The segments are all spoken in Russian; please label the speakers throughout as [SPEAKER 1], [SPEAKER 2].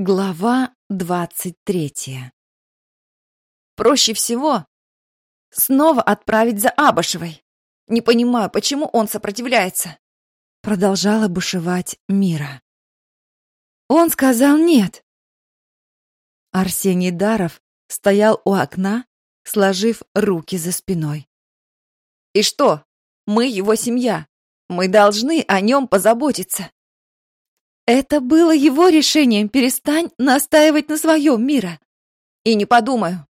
[SPEAKER 1] Глава двадцать третья. Проще всего снова отправить за Абашевой. Не понимаю, почему он сопротивляется. Продолжала бушевать Мира. Он сказал нет. Арсений Даров стоял у окна, сложив руки за спиной. И что? Мы его семья. Мы должны о нем позаботиться. Это было его решением. Перестань настаивать на своем, Мира. И не подумаю.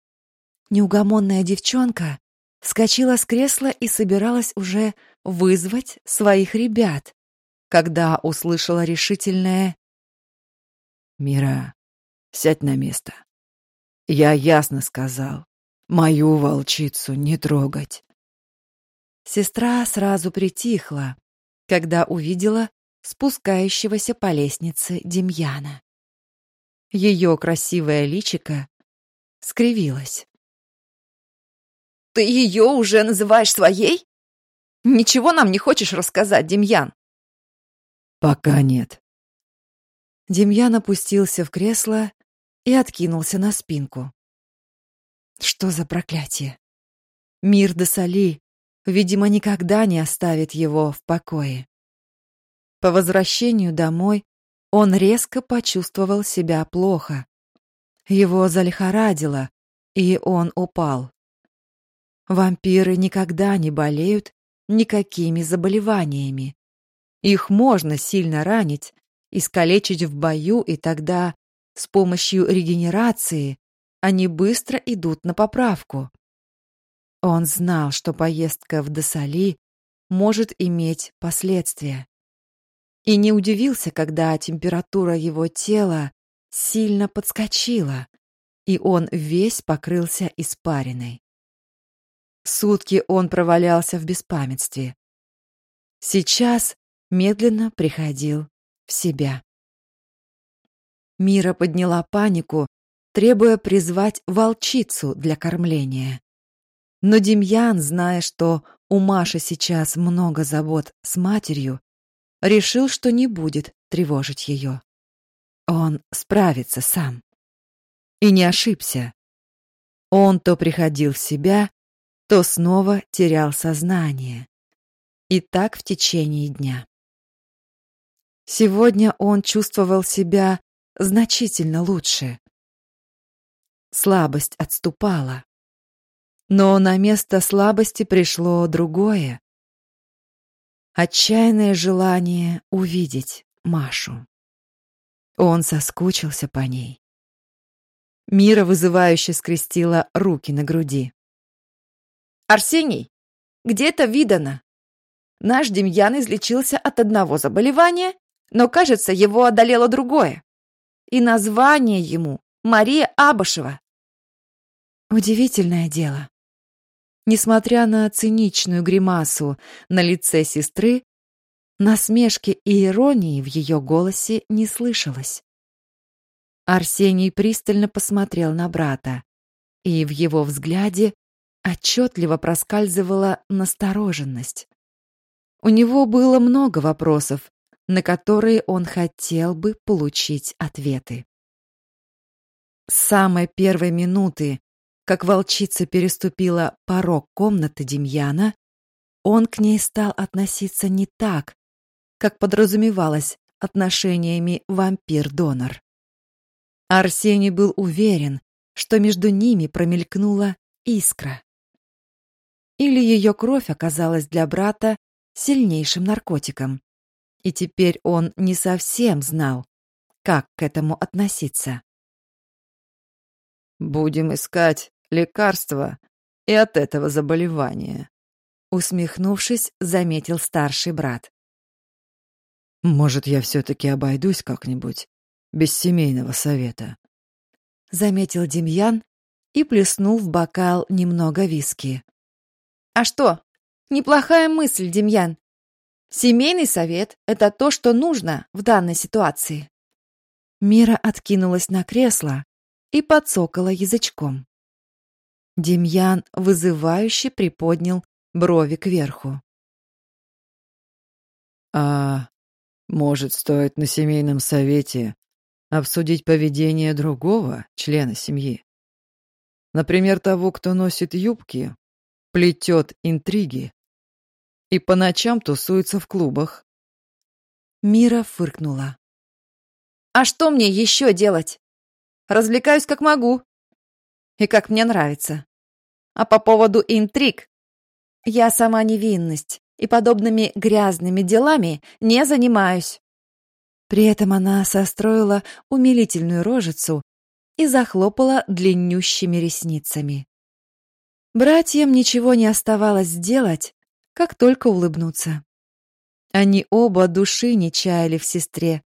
[SPEAKER 1] Неугомонная девчонка вскочила с кресла и собиралась уже вызвать своих ребят, когда услышала решительное
[SPEAKER 2] «Мира, сядь на место. Я ясно сказал, мою волчицу не трогать».
[SPEAKER 1] Сестра сразу притихла, когда увидела спускающегося по лестнице Демьяна. Ее красивое личико скривилось. «Ты ее уже называешь своей? Ничего нам не хочешь рассказать, Демьян?»
[SPEAKER 2] «Пока нет».
[SPEAKER 1] Демьян опустился в кресло и откинулся на спинку. Что за проклятие? Мир де Соли, видимо, никогда не оставит его в покое. По возвращению домой он резко почувствовал себя плохо. Его залихорадило, и он упал. Вампиры никогда не болеют никакими заболеваниями. Их можно сильно ранить, искалечить в бою, и тогда с помощью регенерации они быстро идут на поправку. Он знал, что поездка в Досали может иметь последствия и не удивился, когда температура его тела сильно подскочила, и он весь покрылся испариной. Сутки он провалялся в беспамятстве. Сейчас медленно приходил в себя. Мира подняла панику, требуя призвать волчицу для кормления. Но Демьян, зная, что у Маши сейчас много забот с матерью, решил, что не будет тревожить ее. Он справится сам. И не ошибся. Он то приходил в себя, то снова терял сознание. И так в течение дня. Сегодня он чувствовал себя значительно лучше. Слабость отступала. Но на место слабости пришло другое, отчаянное желание увидеть Машу. Он соскучился по ней. Мира вызывающе скрестила руки на груди. «Арсений, где это видано? Наш Демьян излечился от одного заболевания, но, кажется, его одолело другое. И название ему Мария Абашева. Удивительное дело. Несмотря на циничную гримасу на лице сестры, насмешки и иронии в ее голосе не слышалось. Арсений пристально посмотрел на брата, и в его взгляде отчетливо проскальзывала настороженность. У него было много вопросов, на которые он хотел бы получить ответы. С самой первой минуты, как волчица переступила порог комнаты Демьяна, он к ней стал относиться не так, как подразумевалось отношениями вампир-донор. Арсений был уверен, что между ними промелькнула искра. Или ее кровь оказалась для брата сильнейшим наркотиком, и теперь он не совсем знал, как к этому относиться.
[SPEAKER 2] «Будем искать лекарства и от этого заболевания.
[SPEAKER 1] Усмехнувшись, заметил старший брат.
[SPEAKER 2] Может, я все-таки обойдусь как-нибудь без семейного совета.
[SPEAKER 1] Заметил Демьян и плеснул в бокал немного виски. А что? Неплохая мысль, Демьян. Семейный совет — это то, что нужно в данной ситуации. Мира откинулась на кресло и подсокала язычком. Демьян вызывающе приподнял брови кверху.
[SPEAKER 2] А может, стоит на семейном совете Обсудить поведение другого члена семьи. Например, того, кто носит юбки, плетет интриги и по ночам тусуется в клубах.
[SPEAKER 1] Мира фыркнула.
[SPEAKER 3] А что мне еще делать? Развлекаюсь как могу. И как мне нравится. А по поводу интриг. Я сама невинность и подобными грязными делами не занимаюсь.
[SPEAKER 1] При этом она состроила умилительную рожицу и захлопала длиннющими ресницами. Братьям ничего не оставалось сделать, как только улыбнуться. Они оба души не чаяли в сестре,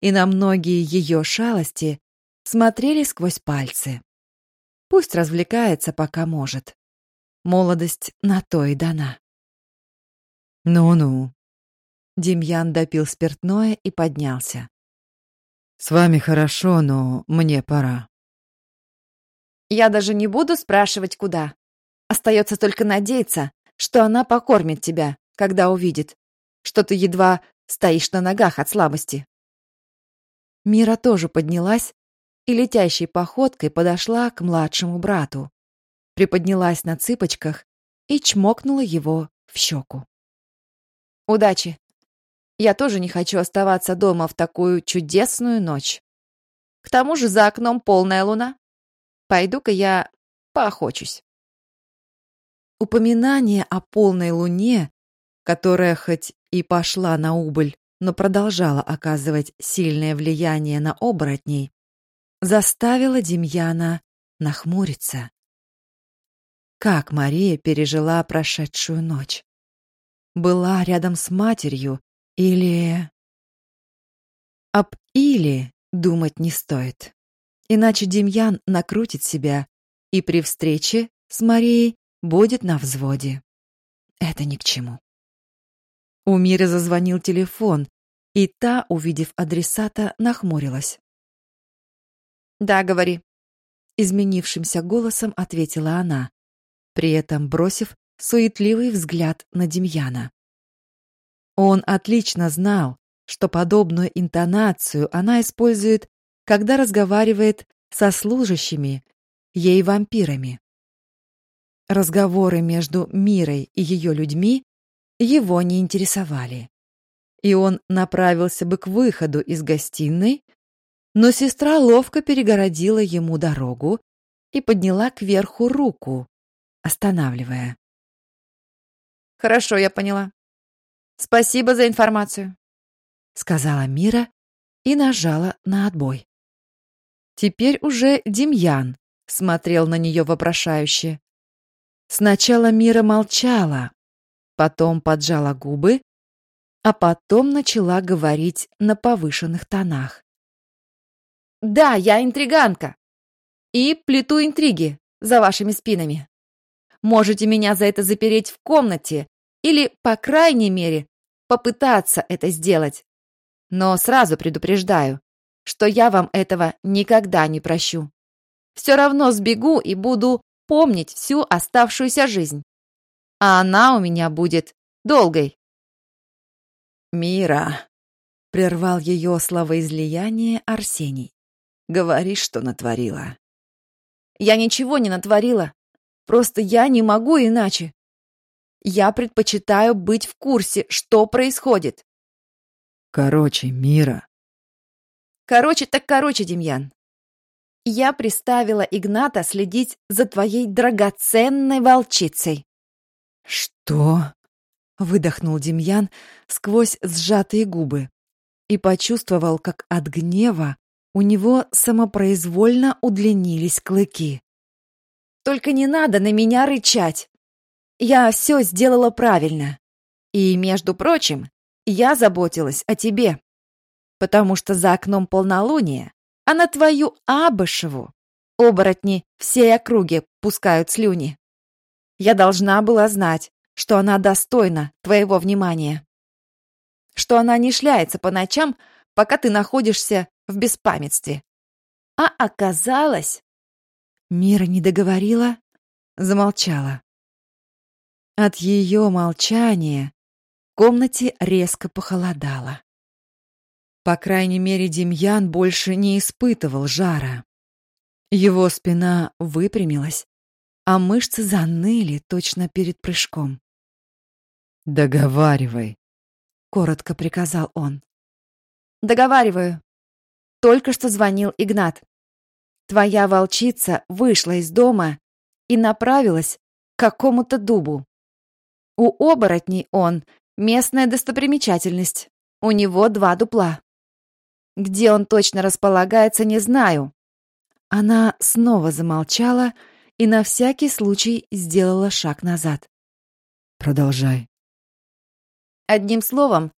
[SPEAKER 1] и на многие ее шалости смотрели сквозь пальцы. Пусть развлекается, пока может. Молодость на то и дана.
[SPEAKER 2] Ну-ну.
[SPEAKER 1] Демьян допил спиртное и поднялся.
[SPEAKER 2] С вами хорошо, но мне пора.
[SPEAKER 3] Я даже не буду спрашивать, куда. Остается только надеяться, что она покормит тебя, когда увидит, что ты едва стоишь на ногах от слабости.
[SPEAKER 1] Мира тоже поднялась и летящей походкой подошла к младшему брату, приподнялась на цыпочках и чмокнула его в щеку.
[SPEAKER 3] «Удачи! Я тоже не хочу оставаться дома в такую чудесную ночь. К тому же за окном полная луна. Пойду-ка я поохочусь».
[SPEAKER 1] Упоминание о полной луне, которая хоть и пошла на убыль, но продолжала оказывать сильное влияние на оборотней, заставила Демьяна нахмуриться. Как Мария пережила прошедшую ночь? Была рядом с матерью или... Об «или» думать не стоит. Иначе Демьян накрутит себя и при встрече с Марией будет на взводе. Это ни к чему. У Миры зазвонил телефон, и та, увидев адресата, нахмурилась.
[SPEAKER 3] «Да, говори», —
[SPEAKER 1] изменившимся голосом ответила она, при этом бросив суетливый взгляд на Демьяна. Он отлично знал, что подобную интонацию она использует, когда разговаривает со служащими, ей вампирами. Разговоры между Мирой и ее людьми его не интересовали. И он направился бы к выходу из гостиной, но сестра ловко перегородила ему дорогу и подняла кверху руку, останавливая.
[SPEAKER 3] «Хорошо, я поняла. Спасибо за информацию», —
[SPEAKER 1] сказала Мира и нажала на отбой. Теперь уже Демьян смотрел на нее вопрошающе. Сначала Мира молчала, потом поджала губы, а потом начала говорить на повышенных тонах.
[SPEAKER 3] «Да, я интриганка. И плету интриги за вашими спинами. Можете меня за это запереть в комнате или, по крайней мере, попытаться это сделать. Но сразу предупреждаю, что я вам этого никогда не прощу. Все равно сбегу и буду помнить всю оставшуюся жизнь а она у меня будет долгой.
[SPEAKER 1] «Мира», — прервал ее словоизлияние Арсений, — «говори, что натворила».
[SPEAKER 3] «Я ничего не натворила. Просто я не могу иначе. Я предпочитаю быть в курсе, что происходит».
[SPEAKER 2] «Короче, Мира».
[SPEAKER 3] «Короче так короче, Демьян. Я приставила Игната следить за твоей драгоценной волчицей.
[SPEAKER 1] «Что?» — выдохнул Демьян сквозь сжатые губы и почувствовал, как от гнева у него самопроизвольно удлинились клыки.
[SPEAKER 3] «Только не надо на меня рычать! Я все сделала правильно. И, между прочим, я заботилась о тебе, потому что за окном полнолуние, а на твою Абышеву оборотни всей округи пускают слюни. Я должна была знать, что она достойна твоего внимания. Что она не шляется по ночам, пока ты находишься в беспамятстве. А оказалось...
[SPEAKER 1] Мира не договорила, замолчала. От ее молчания в комнате резко похолодало. По крайней мере, Демьян больше не испытывал жара. Его спина выпрямилась, а мышцы заныли точно перед прыжком.
[SPEAKER 2] «Договаривай», —
[SPEAKER 1] коротко приказал он.
[SPEAKER 3] «Договариваю. Только что звонил Игнат. Твоя волчица вышла из дома и направилась к какому-то дубу. У оборотней он местная достопримечательность. У него два дупла. Где он точно располагается, не знаю.
[SPEAKER 1] Она снова замолчала и на всякий случай сделала шаг назад.
[SPEAKER 2] Продолжай.
[SPEAKER 3] Одним словом,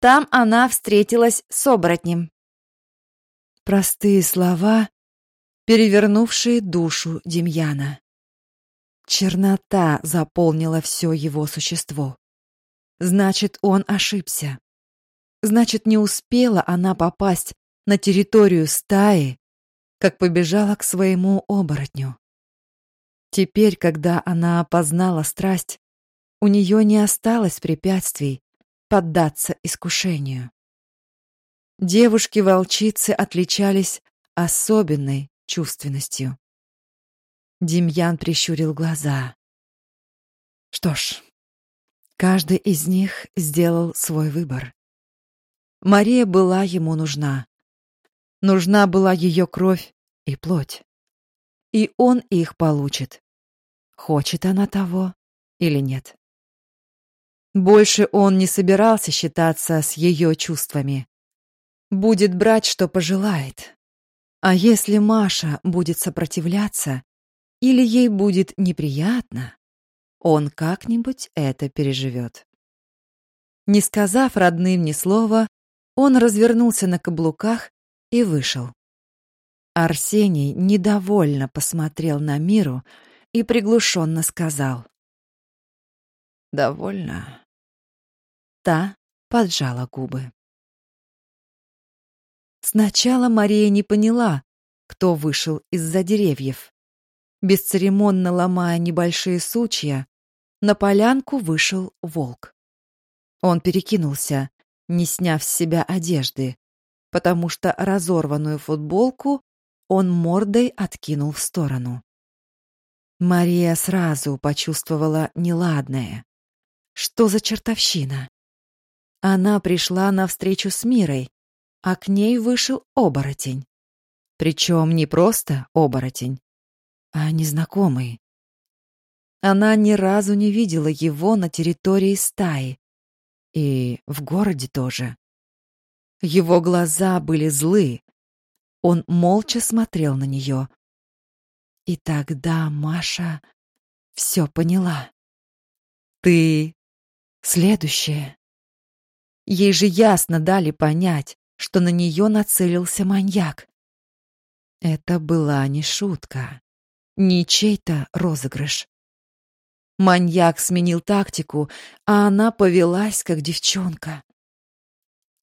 [SPEAKER 3] там она встретилась с оборотнем.
[SPEAKER 1] Простые слова, перевернувшие душу Демьяна. Чернота заполнила все его существо. Значит, он ошибся. Значит, не успела она попасть на территорию стаи, как побежала к своему оборотню. Теперь, когда она опознала страсть, у нее не осталось препятствий поддаться искушению. Девушки-волчицы отличались особенной чувственностью. Демьян прищурил глаза. Что ж, каждый из них сделал свой выбор. Мария была ему нужна. Нужна была ее кровь и плоть. И он их получит. Хочет она того или нет. Больше он не собирался считаться с ее чувствами. Будет брать, что пожелает. А если Маша будет сопротивляться, или ей будет неприятно, он как-нибудь это переживет. Не сказав родным ни слова, он развернулся на каблуках и вышел. Арсений недовольно посмотрел на Миру и приглушенно сказал. «Довольно». Та поджала губы. Сначала Мария не поняла, кто вышел из-за деревьев. Бесцеремонно ломая небольшие сучья, на полянку вышел волк. Он перекинулся, не сняв с себя одежды, потому что разорванную футболку он мордой откинул в сторону. Мария сразу почувствовала неладное. Что за чертовщина? Она пришла на встречу с Мирой, а к ней вышел оборотень. Причем не просто оборотень, а незнакомый. Она ни разу не видела его на территории стаи. И в городе тоже. Его глаза были злы. Он молча смотрел на нее. И тогда Маша все поняла. «Ты следующая». Ей же ясно дали понять, что на нее нацелился маньяк. Это была не шутка не чей-то розыгрыш. Маньяк сменил тактику, а она повелась как девчонка.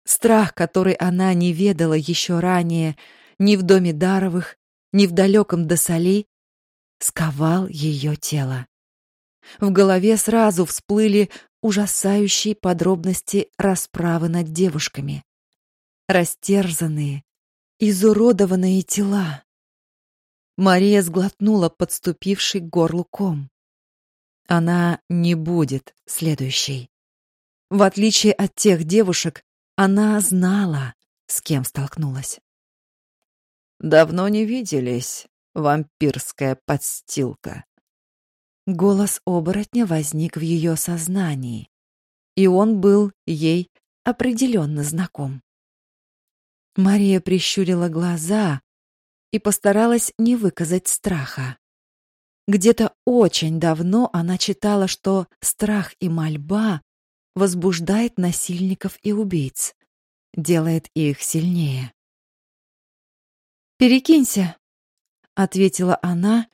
[SPEAKER 1] Страх, который она не ведала еще ранее ни в доме Даровых, ни в далеком Досали, сковал ее тело. В голове сразу всплыли ужасающие подробности расправы над девушками. Растерзанные, изуродованные тела. Мария сглотнула подступивший к горлу ком. Она не будет следующей. В отличие от тех девушек, она знала, с кем столкнулась. «Давно не виделись, вампирская подстилка». Голос оборотня возник в ее сознании, и он был ей определенно знаком. Мария прищурила глаза, и постаралась не выказать страха. Где-то очень давно она читала, что страх и мольба возбуждает насильников и убийц, делает их сильнее. «Перекинься», — ответила она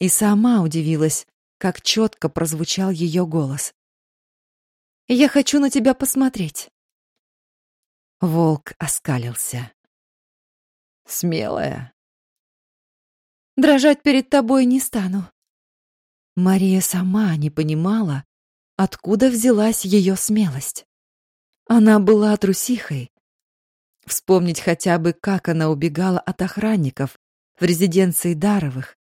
[SPEAKER 1] и сама удивилась, как четко прозвучал ее голос. «Я хочу на тебя посмотреть». Волк оскалился. «Смелая», Дрожать перед тобой не стану. Мария сама не понимала, откуда взялась ее смелость. Она была трусихой. Вспомнить хотя бы, как она убегала от охранников в резиденции Даровых,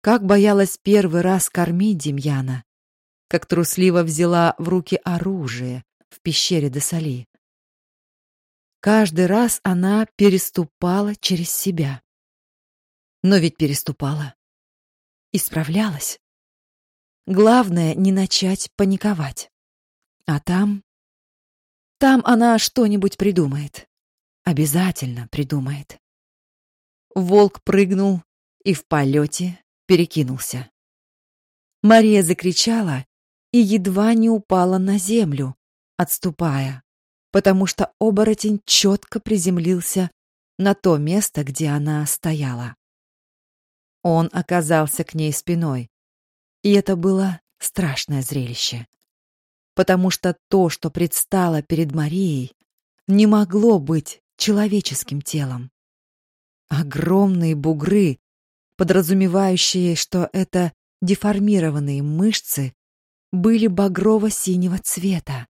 [SPEAKER 1] как боялась первый раз кормить Демьяна, как трусливо взяла в руки оружие в пещере Десали. Каждый раз она переступала через себя. Но ведь переступала. Исправлялась. Главное не начать паниковать. А там там она что-нибудь придумает. Обязательно придумает. Волк прыгнул и в полете перекинулся. Мария закричала и едва не упала на землю, отступая, потому что оборотень четко приземлился на то место, где она стояла. Он оказался к ней спиной, и это было страшное зрелище потому что то, что предстало перед Марией, не могло быть человеческим телом. Огромные бугры, подразумевающие, что это деформированные мышцы, были багрово-синего цвета.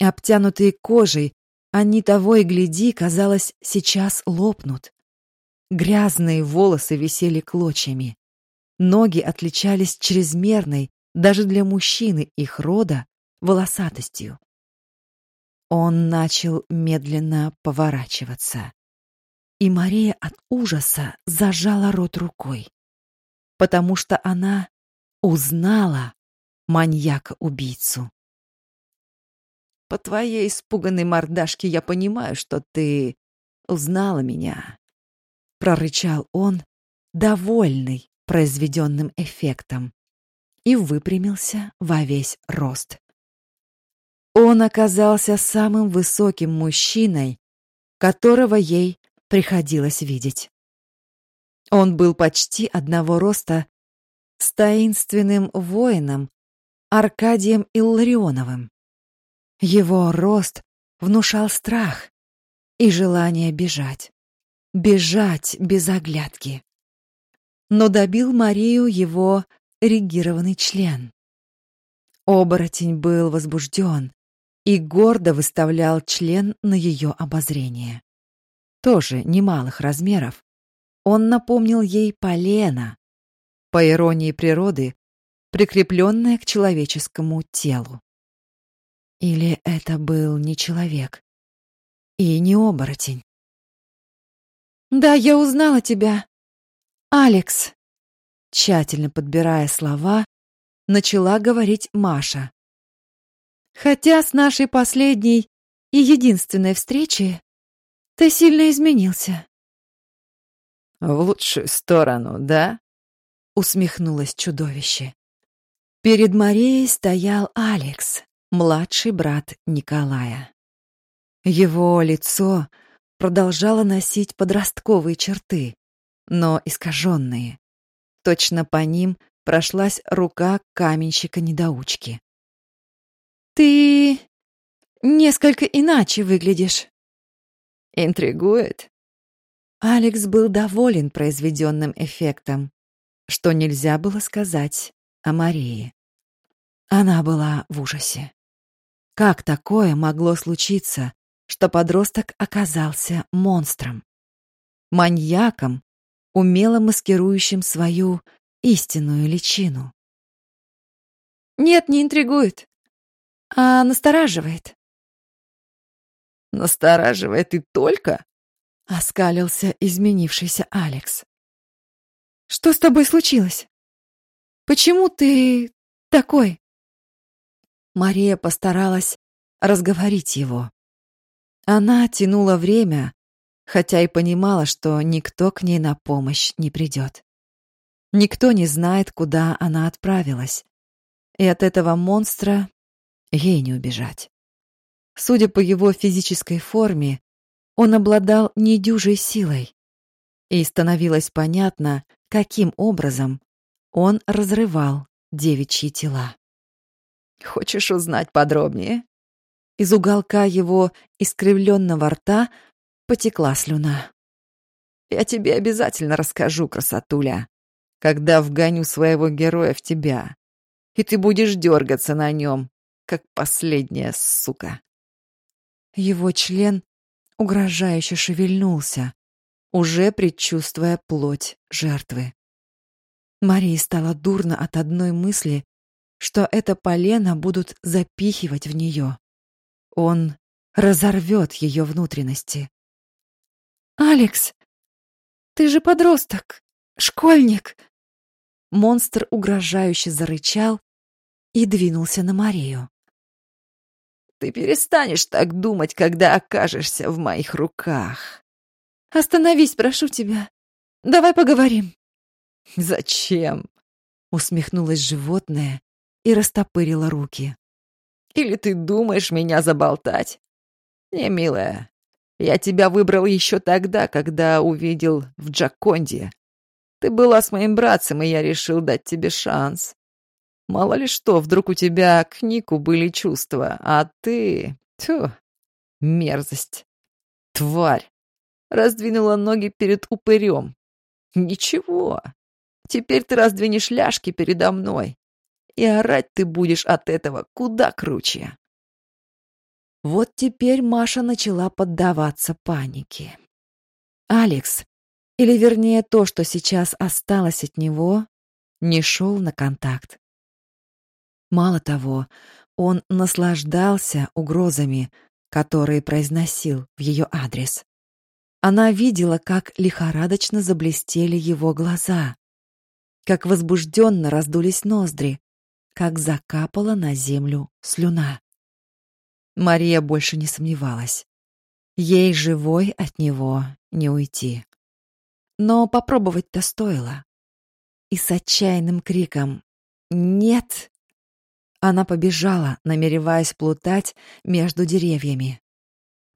[SPEAKER 1] Обтянутые кожей, они того и гляди, казалось, сейчас лопнут. Грязные волосы висели клочьями. Ноги отличались чрезмерной, даже для мужчины их рода, волосатостью. Он начал медленно поворачиваться. И Мария от ужаса зажала рот рукой, потому что она узнала маньяка-убийцу. По твоей испуганной мордашке я понимаю, что ты узнала меня, прорычал он, довольный произведенным эффектом, и выпрямился во весь рост. Он оказался самым высоким мужчиной, которого ей приходилось видеть. Он был почти одного роста с таинственным воином Аркадием Илларионовым. Его рост внушал страх и желание бежать. Бежать без оглядки. Но добил Марию его регированный член. Оборотень был возбужден, и гордо выставлял член на ее обозрение. Тоже немалых размеров. Он напомнил ей полено, по иронии природы, прикрепленное к человеческому телу. Или это был не человек и не оборотень? Да, я узнала тебя. Алекс, тщательно подбирая слова, начала говорить Маша. Хотя с нашей последней и единственной встречи ты сильно изменился.
[SPEAKER 2] В лучшую сторону, да?
[SPEAKER 1] усмехнулось чудовище. Перед Марией стоял Алекс, младший брат Николая. Его лицо продолжало носить подростковые черты, но искаженные. Точно по ним прошлась рука каменщика-недоучки. Ты несколько иначе выглядишь.
[SPEAKER 2] Интригует?
[SPEAKER 1] Алекс был доволен произведенным эффектом, что нельзя было сказать о Марии. Она была в ужасе. Как такое могло случиться, что подросток оказался монстром? Маньяком, умело маскирующим свою истинную личину. Нет, не интригует а настораживает.
[SPEAKER 2] Настораживает и только?
[SPEAKER 1] Оскалился изменившийся Алекс. Что с тобой случилось? Почему ты такой? Мария постаралась разговорить его. Она тянула время, хотя и понимала, что никто к ней на помощь не придет. Никто не знает, куда она отправилась. И от этого монстра Ей не убежать. Судя по его физической форме, он обладал недюжей силой. И становилось понятно, каким образом он разрывал девичьи тела. Хочешь узнать подробнее? Из уголка его искривленного рта потекла слюна. Я тебе обязательно расскажу, красотуля, когда вгоню своего героя в тебя, и ты будешь дергаться на нем, как последняя сука. Его член угрожающе шевельнулся, уже предчувствуя плоть жертвы. Марии стало дурно от одной мысли, что это полено будут запихивать в нее. Он разорвет ее внутренности. «Алекс, ты же подросток, школьник!» Монстр угрожающе зарычал и двинулся на Марию.
[SPEAKER 3] «Ты перестанешь так думать, когда окажешься в моих руках!»
[SPEAKER 1] «Остановись, прошу тебя. Давай поговорим».
[SPEAKER 3] «Зачем?»
[SPEAKER 1] — усмехнулось животное и растопырило руки.
[SPEAKER 3] «Или ты думаешь меня заболтать? Не, милая, я тебя выбрал еще тогда, когда увидел в Джаконде. Ты была с моим братцем, и я решил дать тебе шанс. Мало ли что, вдруг у тебя к Нику были чувства, а ты... Тьфу, мерзость. Тварь. Раздвинула ноги перед упырем. Ничего, Теперь ты раздвинешь ляжки передо мной. И орать ты будешь от этого куда круче.
[SPEAKER 1] Вот теперь Маша начала поддаваться панике. Алекс, или вернее то, что сейчас осталось от него, не шел на контакт. Мало того, он наслаждался угрозами, которые произносил в ее адрес. Она видела, как лихорадочно заблестели его глаза, как возбужденно раздулись ноздри, как закапала на землю слюна. Мария больше не сомневалась. Ей живой от него не уйти. Но попробовать-то стоило. И с отчаянным криком «Нет!» она побежала, намереваясь плутать между деревьями.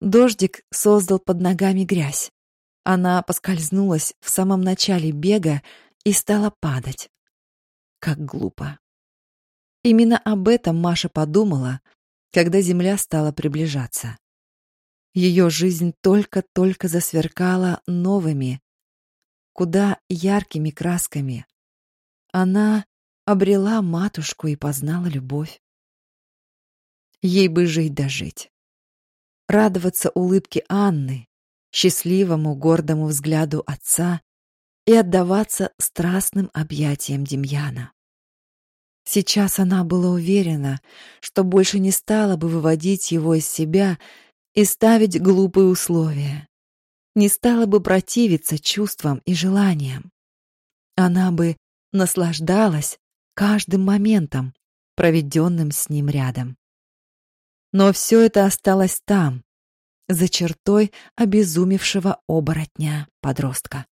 [SPEAKER 1] Дождик создал под ногами грязь. Она поскользнулась в самом начале бега и стала падать. Как глупо. Именно об этом Маша подумала, когда земля стала приближаться. Ее жизнь только-только засверкала новыми, куда яркими красками. Она обрела матушку и познала любовь. Ей бы жить да. Радоваться улыбке Анны, счастливому гордому взгляду отца и отдаваться страстным объятиям Демьяна. Сейчас она была уверена, что больше не стала бы выводить его из себя и ставить глупые условия. Не стала бы противиться чувствам и желаниям. Она бы наслаждалась каждым моментом, проведенным с ним рядом. Но все это осталось там, за чертой обезумевшего оборотня подростка.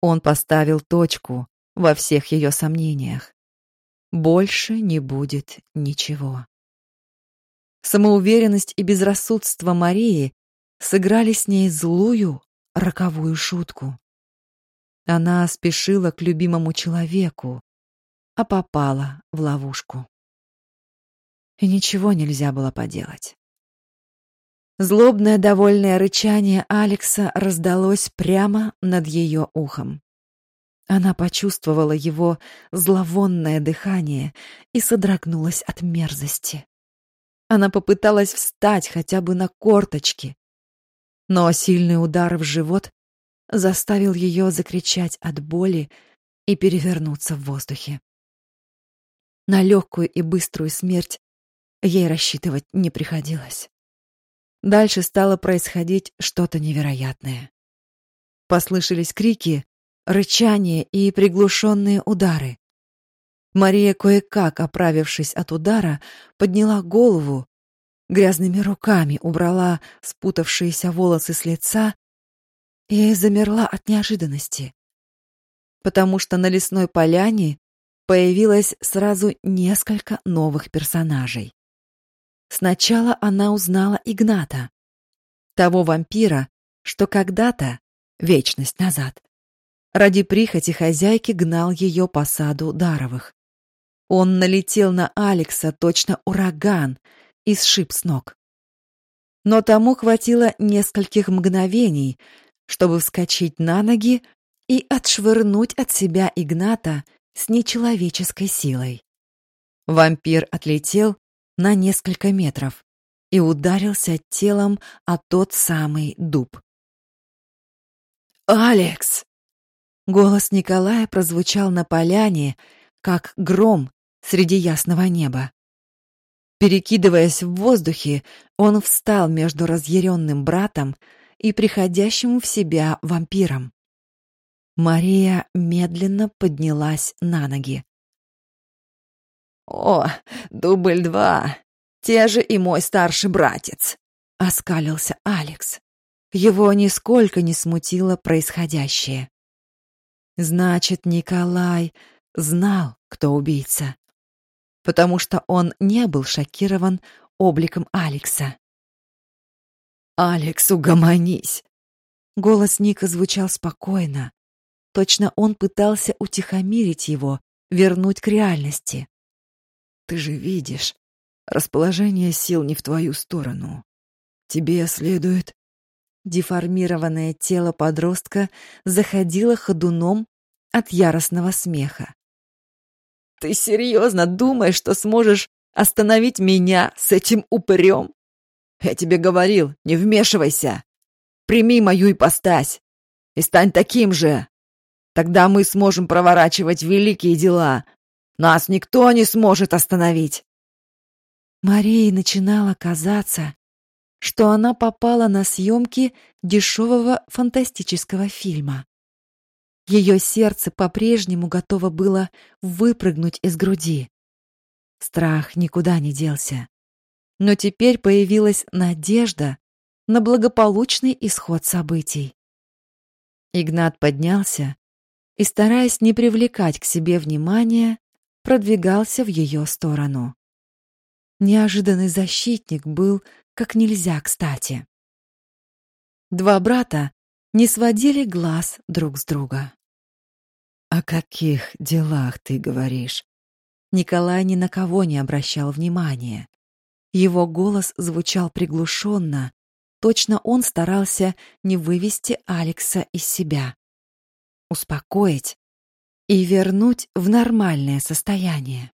[SPEAKER 1] Он поставил точку во всех ее сомнениях. Больше не будет ничего. Самоуверенность и безрассудство Марии сыграли с ней злую, роковую шутку. Она спешила к любимому человеку, а попала в ловушку. И ничего нельзя было поделать. Злобное довольное рычание Алекса раздалось прямо над ее ухом. Она почувствовала его зловонное дыхание и содрогнулась от мерзости. Она попыталась встать хотя бы на корточки, но сильный удар в живот заставил ее закричать от боли и перевернуться в воздухе. На легкую и быструю смерть ей рассчитывать не приходилось. Дальше стало происходить что-то невероятное. Послышались крики, рычание и приглушенные удары. Мария, кое-как оправившись от удара, подняла голову, грязными руками убрала спутавшиеся волосы с лица и замерла от неожиданности. Потому что на лесной поляне появилось сразу несколько новых персонажей. Сначала она узнала Игната, того вампира, что когда-то, вечность назад, ради прихоти хозяйки гнал ее по саду Даровых. Он налетел на Алекса точно ураган и сшиб с ног. Но тому хватило нескольких мгновений, чтобы вскочить на ноги и отшвырнуть от себя Игната с нечеловеческой силой. Вампир отлетел на несколько метров
[SPEAKER 3] и ударился телом о тот самый дуб. «Алекс!» Голос Николая прозвучал на поляне, как гром среди ясного неба. Перекидываясь в воздухе, он встал между разъяренным братом и приходящим в себя вампиром. Мария медленно поднялась на ноги. «О, дубль два! Те же и мой старший братец!» — оскалился Алекс. Его нисколько не смутило происходящее. Значит, Николай знал, кто убийца, потому что он не был шокирован обликом Алекса. «Алекс, угомонись!» Голос Ника звучал спокойно. Точно он пытался утихомирить его, вернуть к реальности. «Ты же видишь, расположение сил не в твою сторону. Тебе следует Деформированное тело подростка заходило ходуном от яростного смеха. «Ты серьезно думаешь, что сможешь остановить меня с этим упырем? Я тебе говорил, не вмешивайся. Прими мою ипостась и стань таким же. Тогда мы сможем проворачивать великие дела. Нас никто не сможет остановить». Марии начинало казаться, что она попала на съемки дешевого фантастического фильма. Ее сердце по-прежнему готово было выпрыгнуть из груди. Страх никуда не делся. Но теперь появилась надежда на благополучный исход событий. Игнат поднялся и, стараясь не привлекать к себе внимания, продвигался в ее сторону. Неожиданный защитник был как нельзя кстати. Два брата не сводили глаз друг с друга. «О каких делах ты говоришь?» Николай ни на кого не обращал внимания. Его голос звучал приглушенно, точно он старался не вывести Алекса из себя. Успокоить и вернуть в нормальное состояние.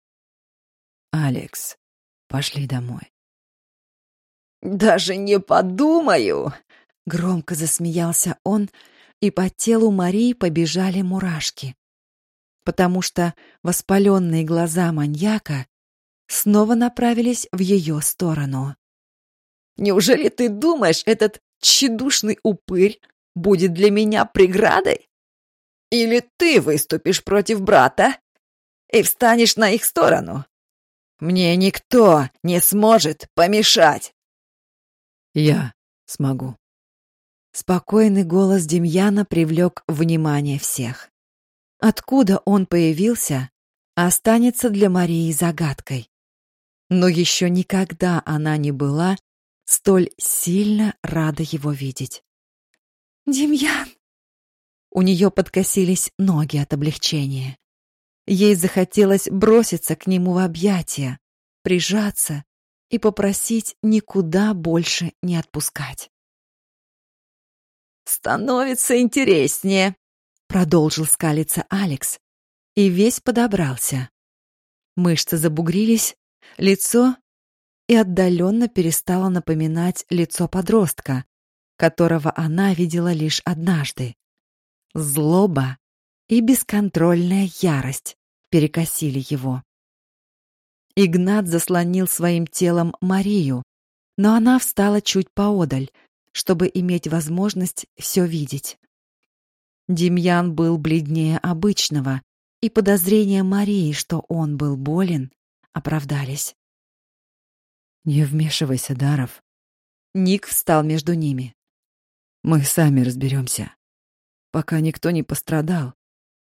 [SPEAKER 2] «Алекс, пошли домой.
[SPEAKER 3] «Даже не подумаю!» Громко засмеялся он, и по телу Марии побежали мурашки. Потому что воспаленные глаза маньяка снова направились в ее сторону. «Неужели ты думаешь, этот тщедушный упырь будет для меня преградой? Или ты выступишь против брата и встанешь на их сторону? Мне никто не сможет помешать!»
[SPEAKER 2] Я смогу.
[SPEAKER 3] Спокойный голос Демьяна привлек внимание всех. Откуда он появился, останется для Марии загадкой. Но еще никогда она не была столь сильно рада его видеть. «Демьян!» У нее подкосились ноги от облегчения. Ей захотелось броситься к нему в объятия, прижаться и попросить никуда больше не отпускать. «Становится интереснее», — продолжил скалиться Алекс, и весь подобрался. Мышцы забугрились, лицо и отдаленно перестало напоминать лицо подростка, которого она видела лишь однажды. Злоба и бесконтрольная ярость перекосили его. Игнат заслонил своим телом Марию, но она встала чуть поодаль, чтобы иметь возможность все видеть. Демьян был бледнее обычного, и подозрения Марии, что он был болен, оправдались.
[SPEAKER 2] «Не вмешивайся, Даров».
[SPEAKER 3] Ник встал между ними.
[SPEAKER 2] «Мы сами разберемся. Пока никто не пострадал,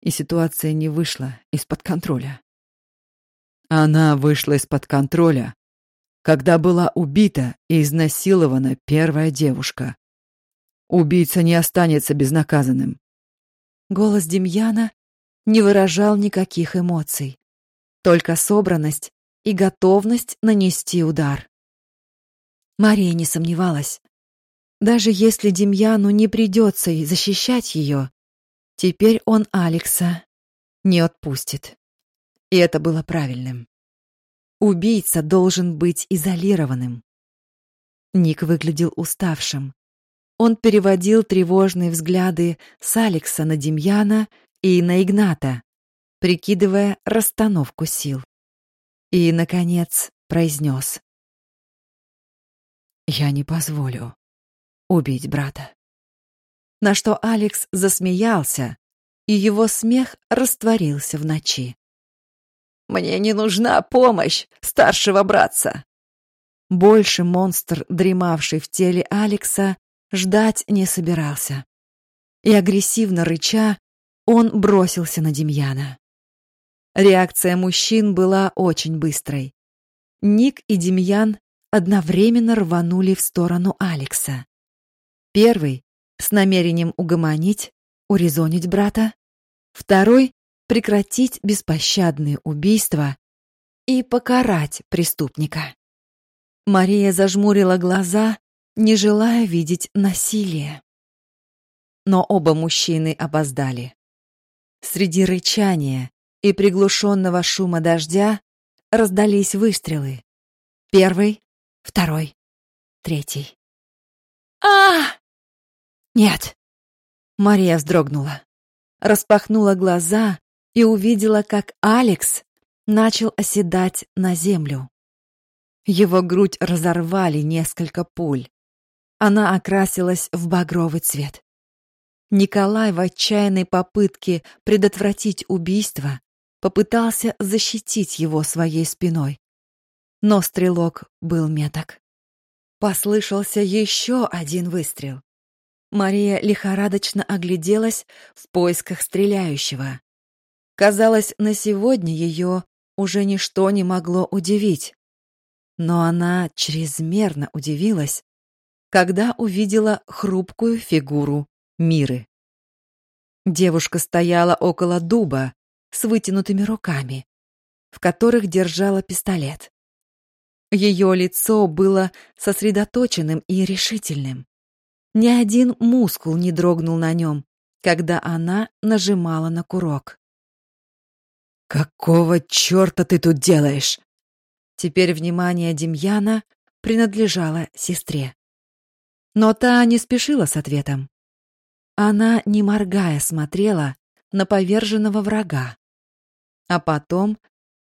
[SPEAKER 2] и ситуация не вышла из-под контроля». Она вышла из-под контроля, когда была убита и изнасилована первая девушка. Убийца не останется безнаказанным.
[SPEAKER 3] Голос Демьяна не выражал никаких эмоций, только собранность и готовность нанести удар. Мария не сомневалась. Даже если Демьяну не придется защищать ее, теперь он Алекса не отпустит. И это было правильным. Убийца должен быть изолированным.
[SPEAKER 1] Ник выглядел уставшим. Он переводил тревожные взгляды с Алекса на Демьяна и на Игната, прикидывая расстановку сил. И, наконец, произнес. «Я не позволю убить брата». На что Алекс засмеялся, и его смех растворился в ночи.
[SPEAKER 3] «Мне не нужна помощь старшего братца!»
[SPEAKER 1] Больше монстр, дремавший в теле Алекса, ждать не собирался. И агрессивно рыча, он бросился на Демьяна. Реакция мужчин была очень быстрой. Ник и Демьян одновременно рванули в сторону Алекса. Первый с намерением угомонить, урезонить брата, второй прекратить беспощадные убийства и покарать преступника. Мария зажмурила глаза, не желая видеть насилие. Но оба мужчины опоздали. Среди рычания и приглушенного шума дождя раздались выстрелы. Первый, второй, третий. а Нет! Мария вздрогнула. Распахнула глаза и увидела, как Алекс начал оседать на землю. Его грудь разорвали несколько пуль. Она окрасилась в багровый цвет. Николай в отчаянной попытке предотвратить убийство попытался защитить его своей спиной. Но стрелок был меток. Послышался еще один выстрел. Мария лихорадочно огляделась в поисках стреляющего. Казалось, на сегодня ее уже ничто не могло удивить. Но она чрезмерно удивилась, когда увидела хрупкую фигуру Миры. Девушка стояла около дуба с вытянутыми руками, в которых держала пистолет. Ее лицо было сосредоточенным и решительным. Ни один мускул не дрогнул на нем, когда она нажимала на курок.
[SPEAKER 2] «Какого черта ты тут делаешь?»
[SPEAKER 1] Теперь внимание Демьяна принадлежало сестре. Но та не спешила с ответом. Она, не моргая, смотрела на поверженного врага. А потом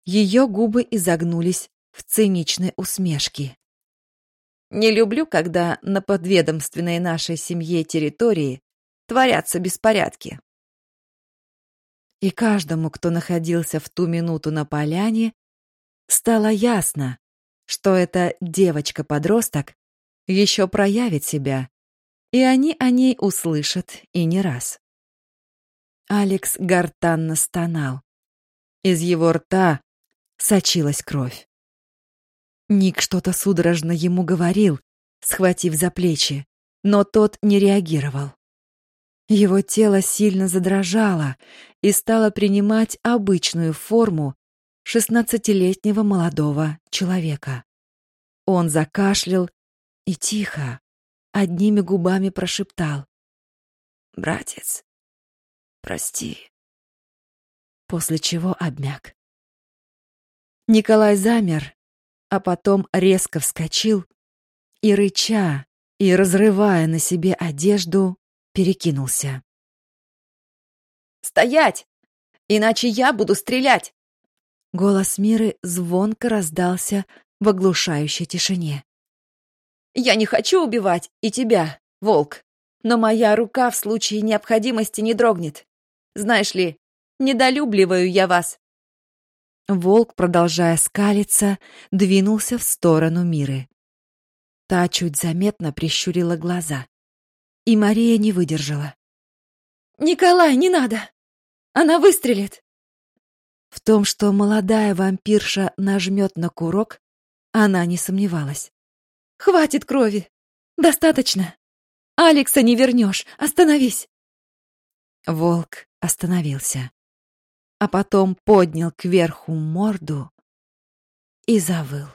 [SPEAKER 1] ее губы изогнулись в циничной усмешке. Не люблю, когда на подведомственной нашей семье территории творятся беспорядки. И каждому, кто находился в ту минуту на поляне, стало ясно, что эта девочка-подросток еще проявит себя, и они о ней услышат и не раз. Алекс гортанно стонал. Из его рта сочилась кровь. Ник что-то судорожно ему говорил, схватив за плечи, но тот не реагировал. Его тело сильно задрожало и стало принимать обычную форму шестнадцатилетнего молодого человека. Он закашлял и тихо, одними губами прошептал. «Братец, прости». После чего обмяк. Николай замер, а потом резко вскочил и, рыча и разрывая на себе одежду, перекинулся. «Стоять! Иначе я буду стрелять!» Голос Миры звонко раздался в оглушающей тишине. «Я не хочу убивать и тебя, волк, но моя рука в случае необходимости не дрогнет. Знаешь ли, недолюбливаю я вас». Волк, продолжая скалиться, двинулся в сторону Миры. Та чуть заметно прищурила глаза. И Мария не выдержала. «Николай, не надо! Она выстрелит!» В том, что молодая вампирша нажмет на курок, она не сомневалась. «Хватит крови! Достаточно! Алекса не вернешь! Остановись!» Волк остановился, а потом поднял кверху морду и завыл.